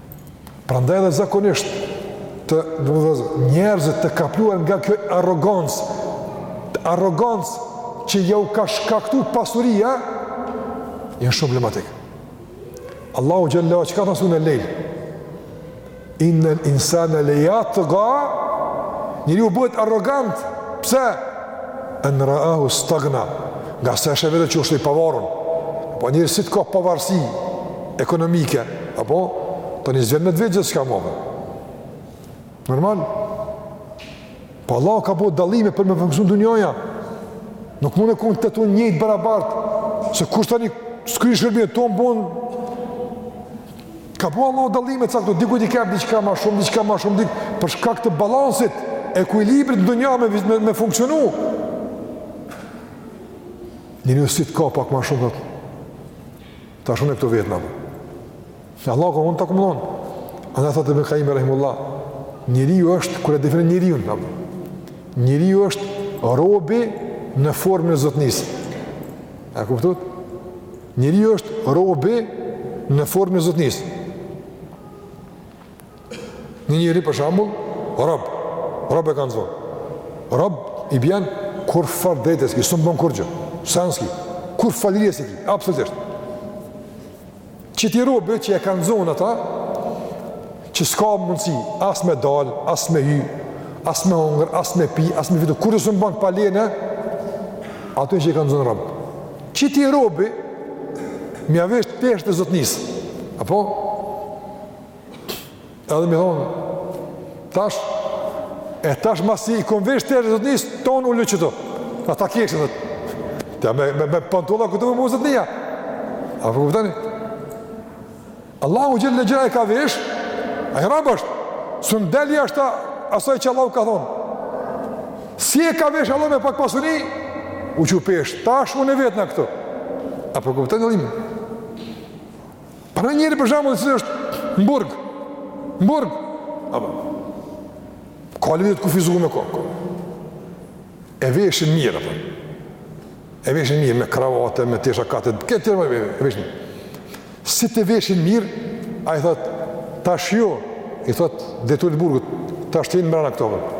Prandaj edhe zakonisht te njerëzit të kapluar nga kjo arrogancë, arrogancë që ja u ka shkaktu pasuria, janë shumë problematikë. Allahu xhel-le çka ka thënë te sureja Lejl, innel insane le jatga, njeriu bëhet arrogant, pse? En raahu stagna, ngase e sheh veten që është i pavarën, po njeri si të ka pavarësi, ekonomike apo tani s'vjen me vetë gjithçka ma, normal po Allahu ka bo dallime për me funksionu dunjaja nuk mund të kon të njëjtë, të barabart se kush tani s'kryn shërbim të tonë bon, ka bo Allahu dallime të caktuar diku ki diçka më shumë diçka më shumë dik për shkak të balansit ekuilibrit dunja me me, me funksionu njeri si t' ka pak më shumë Ta shumë e këto vetë në Allah, ka mund ta akumulon. Ani thotë Ibn Kajjimi rahimehullah, njeriu është, kur e definon njeriun, njeriu është robi në formën e zotnisë. A kuptut? Njeriu është robi në formën e zotnisë. Një njeri për shembull, rob, rob e kanë zonë. Rob i bjen kurrfarë drejte s'ki, s'mun ban kurgjë, sen s'ki, kurrfarë lirie s'ki, absolutisht. Qe ti robi që e kanë zonë ata, që s'ka mundësi, as me dalë, as me hy, as me hongër, as me pi, as me fitu, kurgjë s'mun ban pa lejen e atyne që i kanë zonë rob. Qe ti robi, me ja vesh teshat e zotnisë, apo, Edhe mi thonë, tash, e tash masi i kanë vesh të jashtë, të njësë, ta unë ullë që të, a ta kjekë që të, me, me, me pantolla këto zotnia, a po kuptoni, Allahu xhelle shanuhu e ka vesh, ai rob është, s'un del jashta asaj që Allahu ka thonë, si e ka vesh Allahu me pak pasuni, u çu peshë, tash unë e vetë në këto, a po kuptoni, Për një njeri për shembull i cili është në burg, në burg, apo, ka lëvizje të kufizume, ok, e veshin mirë, apo, e veshin mirë, me kravatë, me tesha kat, këto tjera, e veshin mirë. Si ta veshin mirë, ai thotë, tash ju, i thotë, drejtorit burgut, tash ti je mrena këtu, apo,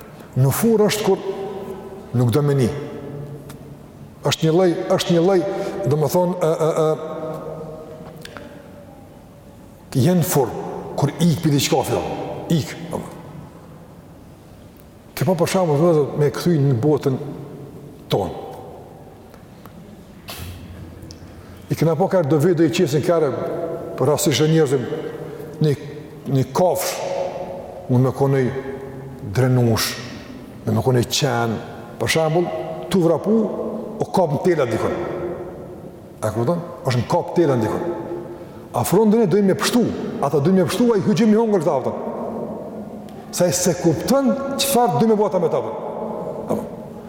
Nufur është kur nuk do me ni. Është një lloj, është një lloj, domethonë, e, e, e, jenfur, kur ik pi diçka, fillon ik, do me. Ke pa për shembull, me kthy në botën tonë. I keni pa kur do video i qesin kur për rastësi njerëzit një, një kafshë mund me kon ni drenushë mund me kon ni qen për shembull tu vrapu o kap në tela dikun a kupton është kap në tela dikun afrohen edhe dojnë me pështu ata dojnë me pështu ai hyxhym me i hongër këta a kupton se ai s'e kupton çfarë dojnë me ba ata me të a kupton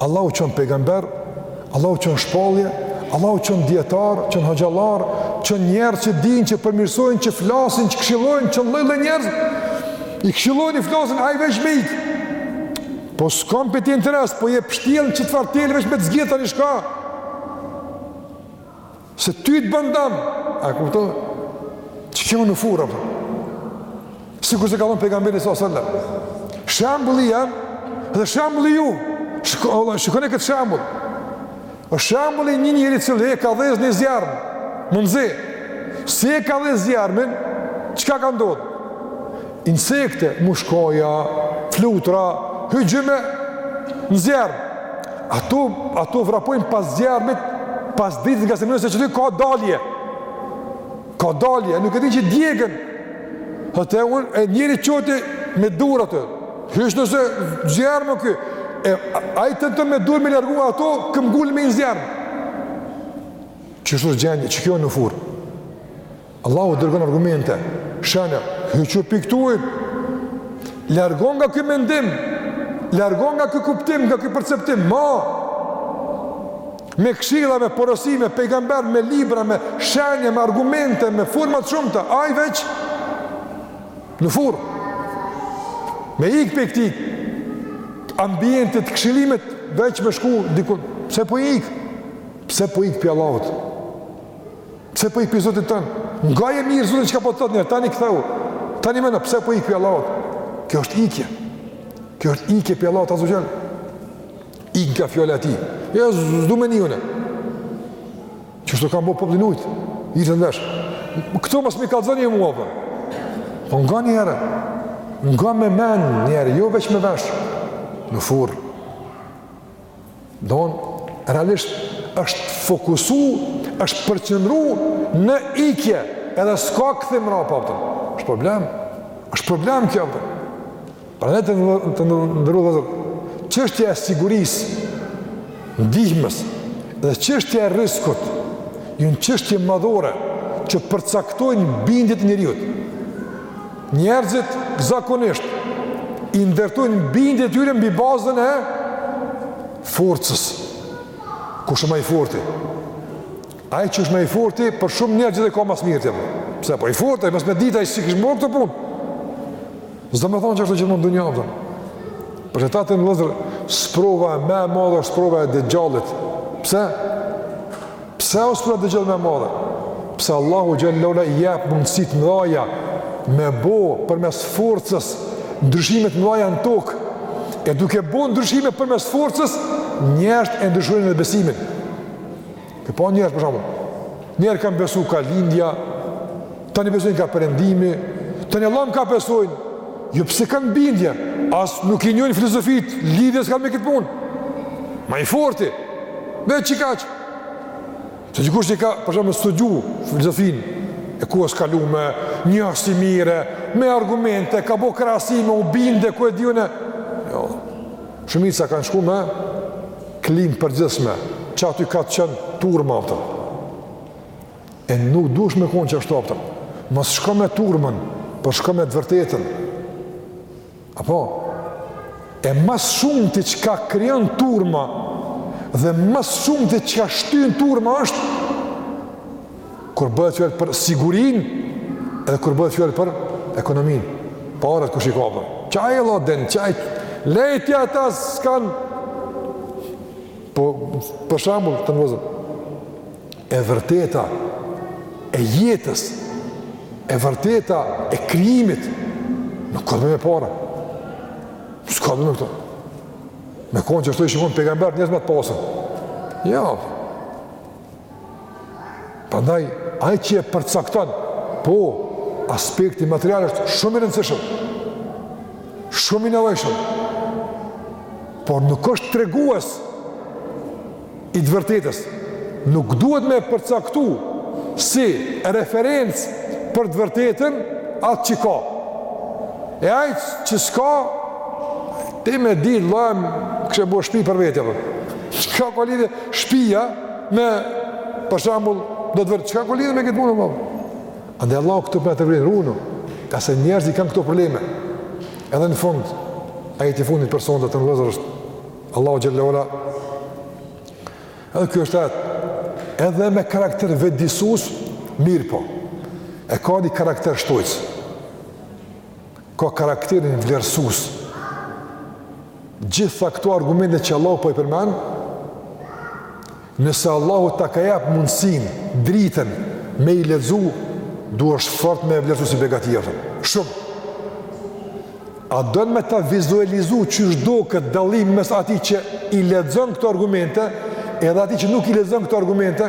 Allahu çon pejgamberë, Allahu çon shpallje, Allahu çon dijetarë, çon hoxhallarë, çon njerëz që dinë, që përmirsojnë, që flasin, që këshillojnë, çon lloj-lloj njerëz, i këshillojnë, i flasin, ai veç me ikë. Po s'kam pi teje interes, po je pështjellun n'çit farë teli, veç me të zgjidh një çikë. Se ty të bën dëm. A kupton? Qikjo nufur apo? Sikur se ka thënë pejgamberi sallallahu alajhi wasallam. Shembulli jem dhe shembulli juj. Shikoni shiko këtë shembull. Është shembulli një njeri i cili e ka dhezë një zjarm. Mundzi. Si e ka dhezë zjarmin? Çka ka ndodhur? Insekte, mushkoja, flutra, hyxhym në zjarm. Ato, ato vrapojnë pas zjarmit, pas dritës ngase menojnë se qaty ka dalje. Ka dalje, nuk e dinë që digjen. Dhe të unë, e njeri qaty me dorë atë. Hysh nëse zjarm ky. E ai tenton me dorë me largu ato, këmbëngulin me hi në zjarm. Qështu gjendje, qikjo nufur. Allahu dërgon argumente, shenja, hiqu pi ktuj, largohu nga ky mendim, largohu nga ky kuptim, nga ky perceptim, ma, me kshilla, me porosi, me pejgamber, me libra, me shenja, me argumente, me forma t'shumta, aj veç, nufur, me ik pi këtij ambientit, kshillimit, veç me shku, dikun, pse po ik, pse po ik pi Allahut, Pse po ik pi Zotit tënd? Ngoje mirë Zotin çka po të thotë njerë? Tani kthehu. Tani meno pse po ik pi Allahut? Kjo është ikje. Kjo është ikje pi Allahut azze ve xhel. Ik nga fjala e tij. Ja jo, s'du me ni une. Qishtu kanë bo populli Nuhit. Gishtat n'vesh. Këto mos m'i kallzoni mua po. Po ngo një herë. Ngo me men një herë, jo veç me vesh. Nufur. Domethënë realisht është fokusu, është përqendru në ikje, edhe s'ka kthim mrapa, kupton. është problem, është problem kjo, kupton. Prandaj të, të nderuar vëllezër, çështja e sigurisë, ndihmës, dhe çështja e rriskut, janë çështje madhore, që përcaktojnë bindjet e njeriut. Njerëzit zakonisht i ndërtojnë bindjet e tyre mbi bazën e forcës. Kush ma i forti? Ai që është ma i forti, për shumë njerëz e ka ma së miri. Pse? Po i fortë, mos me ditë ai s'e kish bo këtë punë. S'do me thonë që është gjithmonë dunja ato. Për ata të nderuar vëllezër sprova më e madhe është sprova e dexhallit. Pse? Pse osht sprova e dexhallit ma e madhe? Pse Allahu xhele ve ala i jep mundësi t'mëdhaja me bo përmes forcës ndryshime t'mëdhaja në tokë, e duke bo ndryshime përmes forcës, njerëzit e ndryshojnë dhe besimin. Ke pa njerëzit, për shembull, njerë kanë besu ka lindja, Tani besojnë nga perëndimi, tani Allahu alem ka besojnë, jo pse kanë bindje, as nuk i njohin filozofitë, lidhje s'kanë me këtë punë, ma i forti, veç qikaq, se dikush që ka për shembull studiu filozofinë, e ku është kalu me një ashtë i mire, me argumente, ka bo krahasime, u bind e ku e di une, jo, shumica kanë shku me klimë t'përgjithshme, qaty ka të qenë turma, të, E nuk duhet me konë qashtu, kupton. Mos shko me turmën, po shko me të vërtetën. Apo, e ma së shumti çka krijon turma, dhe ma së shumti çka shtyn turma është, kur bëhet fjalë për sigurinë, edhe kur bëhet fjalë për ekonominë, paret kush i ka, po. Qaj e loden, qaj, lidhje ata s'kanë, po, për shembull, të nderuar vëllezër, e vërteta e jetës, e vërteta e krijimit, nuk ka t'boj me pare, s'ka t'bo me këto. Me konë që ashtu, ishin pejgamber njerëz ma t'pasun. Ja. Prandaj, ai që e përcaktan, po, aspekti material është shumë i rëndësishëm. Shumë i nevojshëm. Por nuk është tregues i të vërtetës nuk duhet me e përcaktu si referencë për të vërtetën atë që ka. E ai që s'ka, ti me di, lëhem, kishe bo shpi për vete, për. Çka ka lidhje shpia me, për shembull, do të vërtetë, çka ka lidhje me këtë punë, për. Andaj Allahu këtu për të vërtetë, runa, se njerëzit kanë këto probleme. Edhe në fund, ajeti i fundit për sonte, të nderuar vëllezër, është, Allahu xhel-le ve ala Edhe ky është ajet, edhe me karakter vetëdijesues, mirëpo, e ka një karakter shtojcë, ka karakterin vlerësus, gjitha këto argumente që Allahu po i përmend, Nëse Allahu ta ka jap mundësinë, dritën me i lexu, duhesh fort me e vlerësu si begati atë. Shumë. A don me ta vizualizu qysh doket këtë dallim mes atij që i lexon këto argumente edhe atij që nuk i lexon këto argumente?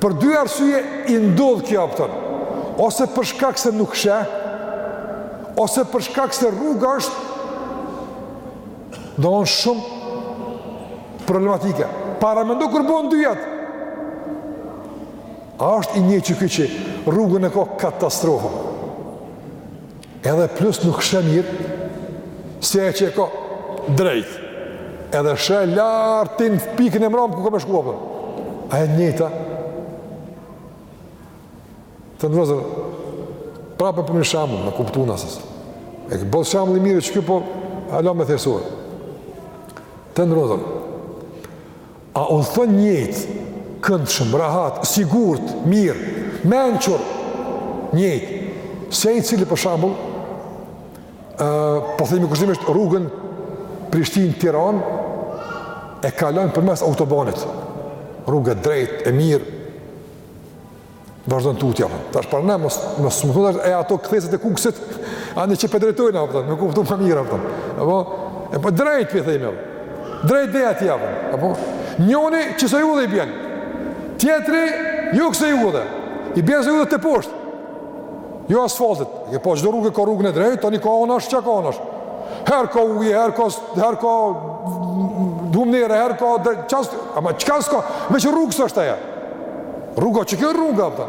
Për dy arsye i ndodh kjo kupton, ose për shkak se nuk sheh, ose për shkak se rruga është do thonë shumë problematike. Paramendo kur bohen dyjat, a është i njëjtë ky që rrugën e ka katastrofë. Edhe plus nuk sheh mirë, si ai që e ka drejt, edhe sheh e largtë n'pikën e mramë ku ka me shkua për. A e njëta? Të nderuar vëllezër, prapë për një shembull, me kuptu në asës. E ky bol shembull i mirë, që ky po, ala me thesur. Të nderuar vëllezër, A udhëton njejt, këndshëm, rahat, sigurt, mirë, mençur, njejt, si ai i cili, për shembull, ë, po themi kushtimisht, rrugën Prishtinë-Tiranë, e kalon përmes autobanit, rrugë e drejtë, e mirë, Vazhdon tutje apo. Tash para ne mos mos me thonë e ato kthesat e Kukësit. Ani që po drejtojnë apo, me kuptu më mirë apo. Apo e po drejt i themi. Drejt dhe atje apo. Apo njëri kësaj udhe i bjen. Tjetri ju kësaj udhe. I bjen kësaj udhe teposhtë. Jo asfaltit. E po çdo rrugë ka rrugën e drejtë, tani ka anash çka ka anash. Her ka ujë, her ka her ka dhumëre, her ka çast, ama çka s'ka, me rrugës është ajo. Rruga që kjo rruga ata.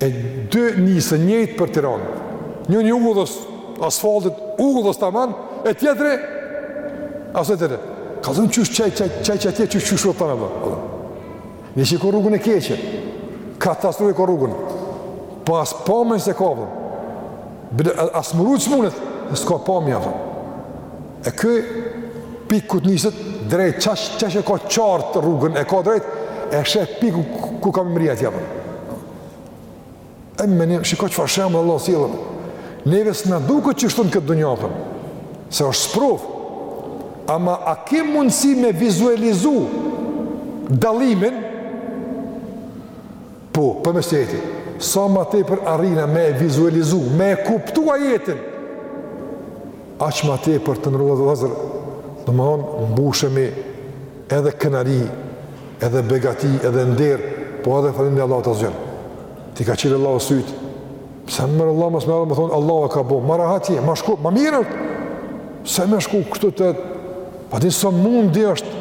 E dy nisen njëjtë për Tiranë. Njëni udhës asfaltit, udhës taman, e tjetëri, asë e tjetëri. Ka zonë qështë qaj, qaj, qaj, qaj, qaj, qështë qështë taman, dhe. Një që e ka rrugën e keqe, katastrofë e ka rrugën, po as pamen s'e ka, dhe. As me rrugë s'mundet, e s'ka pamen, dhe. E ky pikë ku të niset drejt çaq çaq e ka qartë rrugën e ka drejt e sheh pikë ku ka me mrri atje. Ama ne shiko çfarë shembull Allahu sjell. Neve s'na duket qështu në këtë dunja Se është sprovë. Ama a ke mundësi me vizualizu dallimin Po, përmes këtij ajeti, sa ma tepër arrijna me e vizualizu, me e kuptu ajetin, aq ma tepër të ndërrua dhe vëzër, domethonë, mbushemi edhe krenari, edhe begati, edhe nder, po edhe falim Allahut azze xhel. T'i ka çelë Allahu sytë, Pse më mërë Allah, mësë me Allah, domethonë, Allah e ka bo, ma rahat je, me shku, ma mirë është se me shku kështu të, pa dinë së mundi është,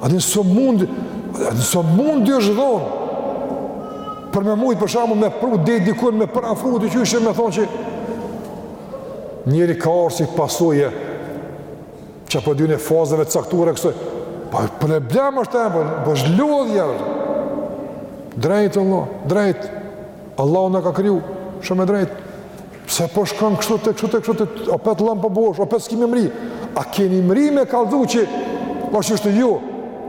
pa dinë së mundi, pa dinë së mundi është dhonë. Por me mujtë, për shembull, me pru edhe dikun, me përafru, të qyshe, me thonë që njëri ka origjinë si pasojë, që po di unë fazave të caktuara, kësoj, pa po, problem është e më, për po, lodhja është. Drejtë, Allah, drejtë. Allahu na ka kriju shumë e drejtë. Pse po shkon kështu të kështu të kështu të apet lamë bosh, apet s'kemi mri. A keni mri me kallzu që po është ju.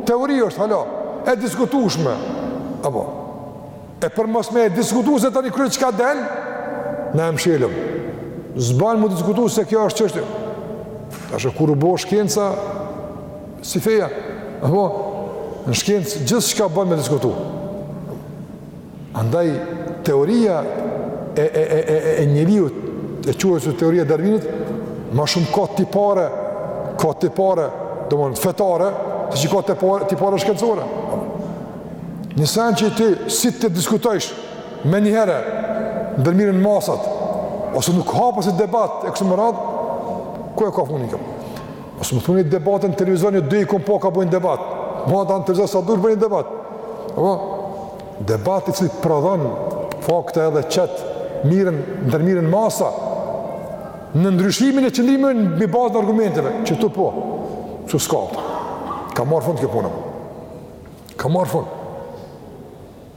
Teori është hala e diskutueshme. Apo. E për mos me e diskutu se tani krye çka del, na e mshelëm. S'ban m'u diskutu se kjo është çështje. Tash kur u bo shkenca si feja, apo në shkencë gjithçka ban me diskutu. Andaj teoria e e e e e njeriut e quajtur teoria e Darwinit ma shumë ka tipare, ka tipare, domthonë fetare, se që ka tipare, tipare shkencore. Një sen që ti si ta diskutojsh menjëherë ndërmirren masat ose nuk hapet si debat e kështu me radhë, ku e ka fundin kjo? Mos më thuni debat në televizion një dy ku po ka bëjnë debat. Mo ta televizion sa duan bëjnë debat. Apo debati i cili prodhon fakte edhe qet mirën ndërmerren masa në ndryshimin e qëndrimeve mbi bazën e argumenteve, që këtu po, që s'ka. Ka marrë fund kjo punë. Ka marrë fund.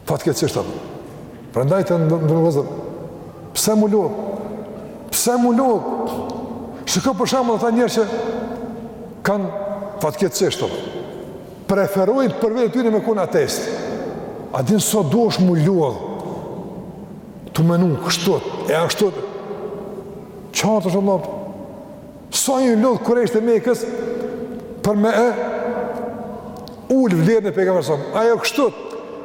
Fatkeqësisht apo. Prandaj ti nervozë. Pse më lodh? Pse më lodh? Shiko për shembull ata njerëz që kanë fatkeqësisht apo. Preferojnë për vete të tyne me kon ateist. A din sa duhesh m'u lodh? Tu menu kështu e ashtu. Qartë është Allahu. Sa janë lodh kurejshët e Mekës për me e ul vlerën e pejgamberit a.s. Jo kështu.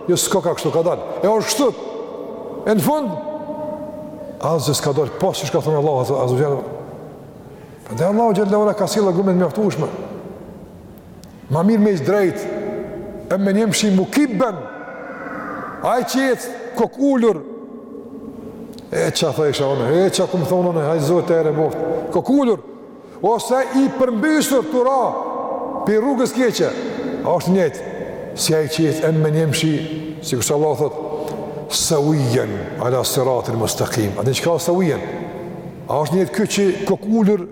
Jo s'koka kështu ka dal. E është kështu. E në fund asgjë s'ka dal pos qysh ka thënë Allahu azza wa jalla. Prandaj Allahu xhele ue ala ka sjellë argumente mjaftueshme. Ma mirë me ec drejt, e men jemshi mukibben, ai që ec kokulur, e çka thojsha unë, e çka kam me thonë unë, ai Zot te ere moftë, kok ullur, ose i përmbysur tu ra, pi rrugës keqe, a është i njëjtë, si ai që ec em men jemshi, sikurse Allah thotë, seuijen, ala siratin mustekim, atë çka seuijen, a është njëjtë ky që kokulur,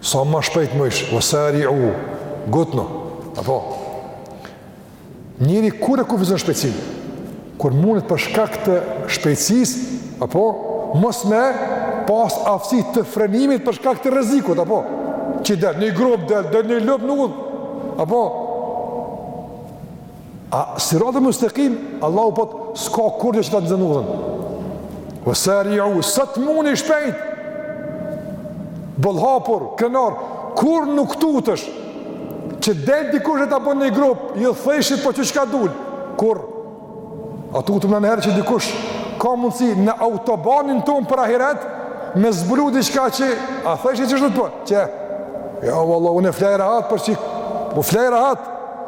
Sa ma shpejt me ec, ue sariu, ngutnu, apo, njeri kur e kufizon shpejtësin, kur mundet për shkak të shpejtësis, apo, mos me pas aftësi të frenimit për shkak të rrezikut, apo, që del, një gropë del, del një lopë n'udhë, apo, A siratal mustekim, Allahu po thot s'ka kurrgjë që ta nxen udhën. Ue sariu sa të mundni shpejt. Ballëhapur, kënaq, kur nuk tutesh që del dikush e ta bën një gropë, ju thojshit po çu çka dul. Kur a tutem naj herë që dikush ka mundsi në autobanin ton për ahiret me zbulu diçka që ateistët të po. Çe. Ja vallahi unë flej rahat për çik. Po flej rahat.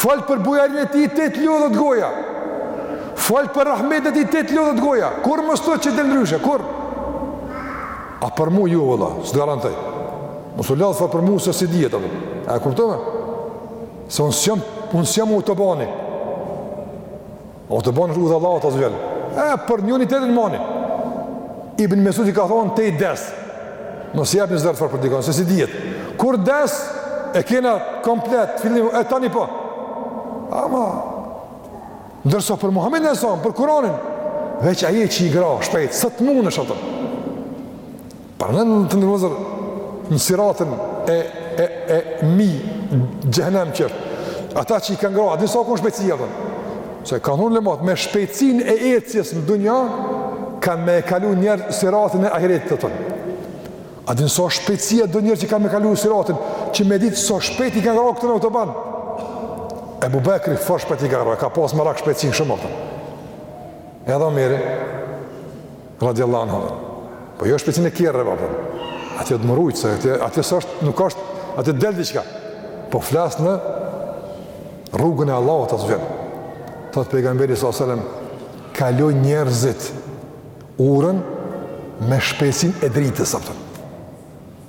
Fol për bujarin e tij të të lodhet goja. Fol për rahmetin e tij të të lodhet goja. Kurrë mos thuj që del ndryshe, kurrë? A për mua jo valla, s'garantoj. Mos u lidh fort për mua se s'i dihet e. A e kuptove? Se unë s'jam, unë s'jam autobani. Autoban udhë e Allahut azze xhel. E për një njeri dhe tamani. Ibn Mesudi ka thonë tej t'des. Mos jepni zë fort për dikon, se s'i dihet. Kur des e kena komplet filmin e tani po. Ama ndërsa për Muhamedin a.s., për Kur'anin, veç hajt e ngrah shpejt, sa të mundesh atë. Përmend të nderuar vëllezër në siratin e e e mbi xhehenem që është. Ata që i kanë grah, a di sa kanë shpejtësi ata? Se kanë thanë ulemat me shpejtësinë e ecjes në dunja kanë me kalu njerëzit siratin e ahiretit tonë. A di sa shpejtësia do njerëz që kanë me kalu siratin, që me ditë sa shpejt i kanë grah këtu në autoban. Ebu Bekri, fort shpejt i ka grah, ka pas merak shpejtësin shumë ato. Edhe Omeri, Radiallahu anhu. Po jo shpejtësinë e kerreve, apo. Ajo do me u rujt, se ajo, ajo s'është, nuk është, ajo del diçka. Po flas në rrugën e Allahut azze ve xhel. Thotë pejgamberi s.a.s. Kalojnë njerëzit urën me shpejtësin e dritës, a kupton.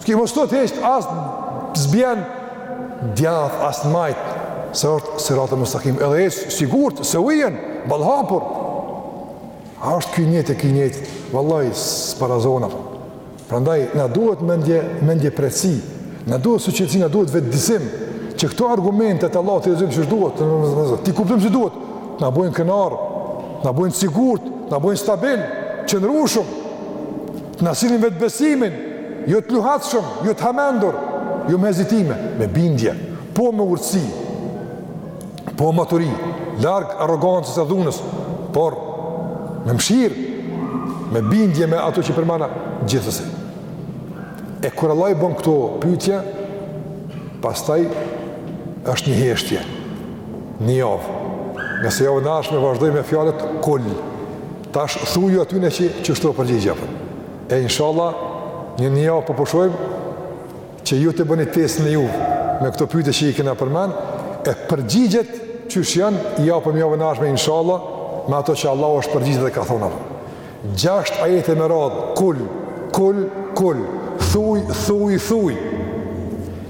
S'ke mos të të heq as s'bjen djathtas as majt se është siratë mustakim edhe ec sigurt se vjen ballhapur a është ky njëjtë ky njëjtë vallai s'barazohen prandaj na duhet mendje mendjemprehtësi na duhet zgjuetësi na duhet vetëdijesim që këto argumente të Allahut t'i zëmë siç duhet t'i kuptojmë si duhet t'na bëjnë krenar t'na bëjnë sigurt t'na bëjnë stabil qëndrueshëm Të na sillin vetëbesimin, jo të luhatshëm, jo të hamendur, jo me hezitime, me bindje, po me urtësi, po maturi, larg arrogancës e dhunës, por me mëshirë, me bindje me ato që përmban gjithësia. E kur Allahu i bën këto pyetje, pastaj është një heshtje, një javë. Se javën e ardhshme vazhdoj me fjalët kull, Tash thuju atyne që qysh është përgjigja pra. E inshala, një një javë po pushojmë, që ju të bëni test edhe ju me këto pytje që i kena përmen, e përgjigjet qysh janë, i japim javën e ardhshme, inshala, me ato që Allahu është përgjigjur dhe ka thënë. Gjasht ajete me radhë, kull, kull, kull, thuj, thuj, thuj.